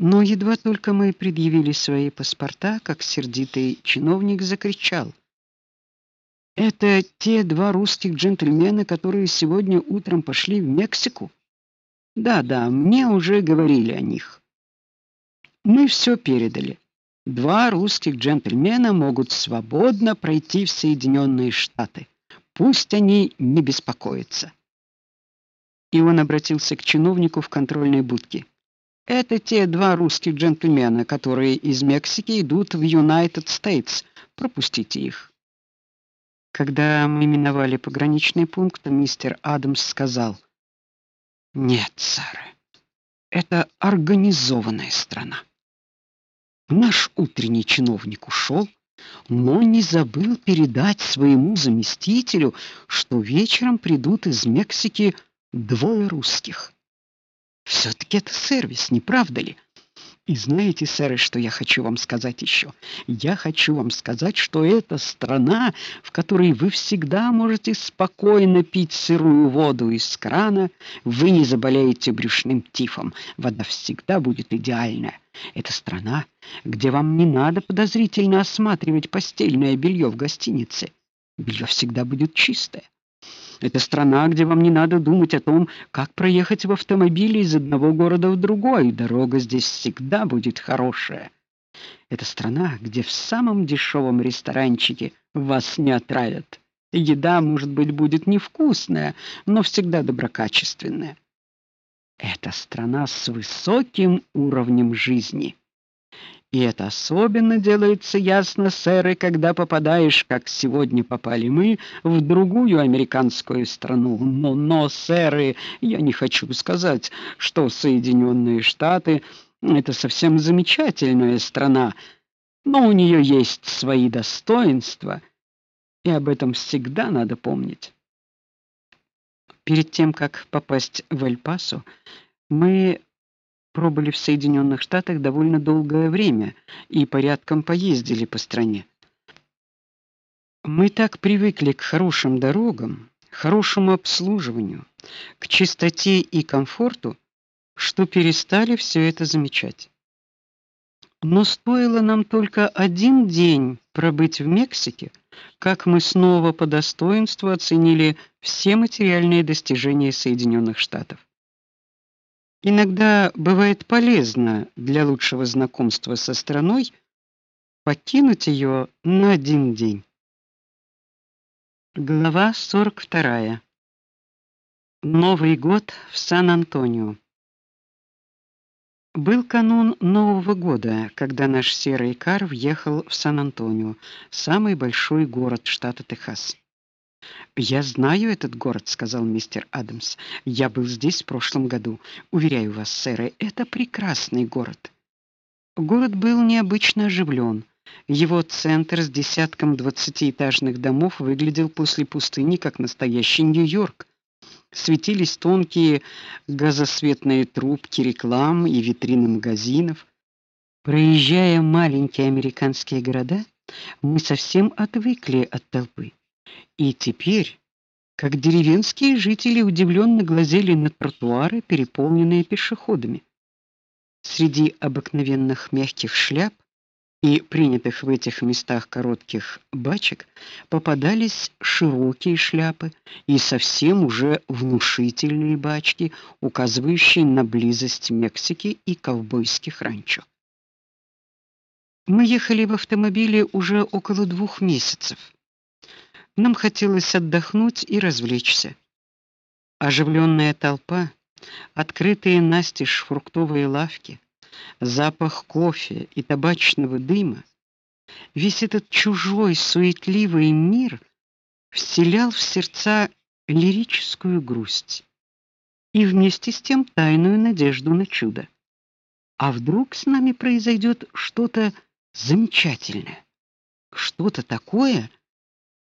Но едва только мы предъявили свои паспорта, как сердитый чиновник закричал: "Это те два русских джентльмена, которые сегодня утром пошли в Мексику?" "Да-да, мне уже говорили о них. Мы все передали. Два русских джентльмена могут свободно пройти в Соединенные Штаты. Пусть они не беспокоятся". И он обратился к чиновнику в контрольной будке. Это те два русских джентльмена, которые из Мексики идут в United States. Пропустите их. Когда мы миновали пограничный пункт, мистер Адамс сказал: "Нет, сэр. Это организованная страна". Наш утренний чиновник ушел, но не забыл передать своему заместителю, что вечером придут из Мексики двое русских все таки это сервис, не правда ли? И знаете, сэр, что я хочу вам сказать еще? Я хочу вам сказать, что это страна, в которой вы всегда можете спокойно пить сырую воду из крана, вы не заболеете брюшным тифом. Вода всегда будет идеальная. Это страна, где вам не надо подозрительно осматривать постельное белье в гостинице. Белье всегда будет чистое. Это страна, где вам не надо думать о том, как проехать в автомобиле из одного города в другой. Дорога здесь всегда будет хорошая. Это страна, где в самом дешевом ресторанчике вас не отравят. Еда, может быть, будет невкусная, но всегда доброкачественная. Это страна с высоким уровнем жизни. И это особенно делается ясно, сэры, когда попадаешь, как сегодня попали мы, в другую американскую страну. Но, но, сэры, я не хочу сказать, что Соединенные Штаты это совсем замечательная страна, но у нее есть свои достоинства, и об этом всегда надо помнить. Перед тем как попасть в Эль-Пасо, мы пробыли в Соединенных Штатах довольно долгое время и порядком поездили по стране. Мы так привыкли к хорошим дорогам, хорошему обслуживанию, к чистоте и комфорту, что перестали все это замечать. Но стоило нам только один день пробыть в Мексике, как мы снова по достоинству оценили все материальные достижения Соединенных Штатов. Иногда бывает полезно для лучшего знакомства со страной покинуть ее на один день. Глава 42. Новый год в Сан-Антонио. Был канун Нового года, когда наш серый кар въехал в Сан-Антонио, самый большой город штата Техас. Я знаю этот город, сказал мистер Адамс. Я был здесь в прошлом году. Уверяю вас, сэр, это прекрасный город. Город был необычно оживлен. Его центр с десятком двадцатиэтажных домов выглядел после пустыни как настоящий Нью-Йорк. Светились тонкие газосветные трубки реклам и витрины магазинов. Проезжая маленькие американские города, мы совсем отвыкли от толпы. И теперь, как деревенские жители удивленно глазели на тротуары, переполненные пешеходами. Среди обыкновенных мягких шляп и принятых в этих местах коротких бачек попадались широкие шляпы и совсем уже внушительные бачки, указывающие на близость Мексики и ковбойских ранчо. Мы ехали в автомобиле уже около двух месяцев. Нам хотелось отдохнуть и развлечься. Оживленная толпа, открытые настежь фруктовые лавки, запах кофе и табачного дыма, весь этот чужой, суетливый мир вселял в сердца лирическую грусть и вместе с тем тайную надежду на чудо. А вдруг с нами произойдет что-то замечательное? Что-то такое,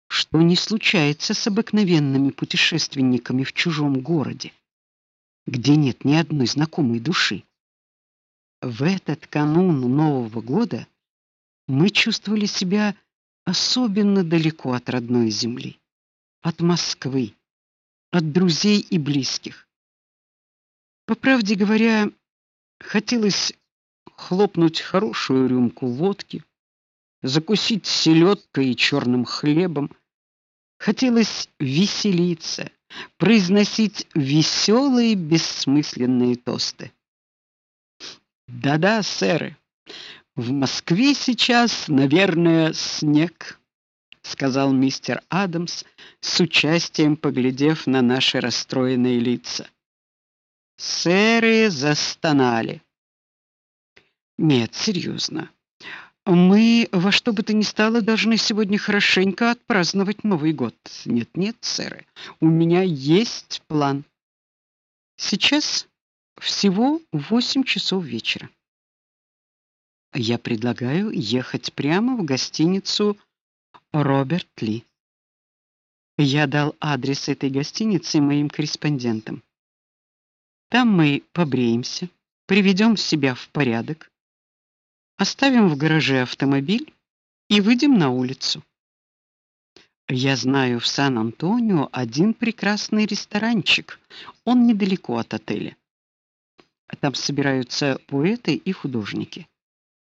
что не случается с обыкновенными путешественниками в чужом городе, где нет ни одной знакомой души. В этот канун Нового года мы чувствовали себя особенно далеко от родной земли, от Москвы, от друзей и близких. По правде говоря, хотелось хлопнуть хорошую рюмку водки, закусить селедкой и черным хлебом. Хотелось веселиться, произносить веселые бессмысленные тосты. Да-да, сэры. В Москве сейчас, наверное, снег, сказал мистер Адамс, с участием поглядев на наши расстроенные лица. Сэры застонали. Нет, серьезно. Мы во что бы то ни стало должны сегодня хорошенько отпраздновать Новый год. Нет, нет, сэры. У меня есть план. Сейчас всего восемь часов вечера. Я предлагаю ехать прямо в гостиницу Роберт Ли. Я дал адрес этой гостиницы моим корреспондентам. Там мы побреемся, приведем себя в порядок, оставим в гараже автомобиль и выйдем на улицу. Я знаю в Сан-Антонио один прекрасный ресторанчик. Он недалеко от отеля. Там собираются поэты и художники.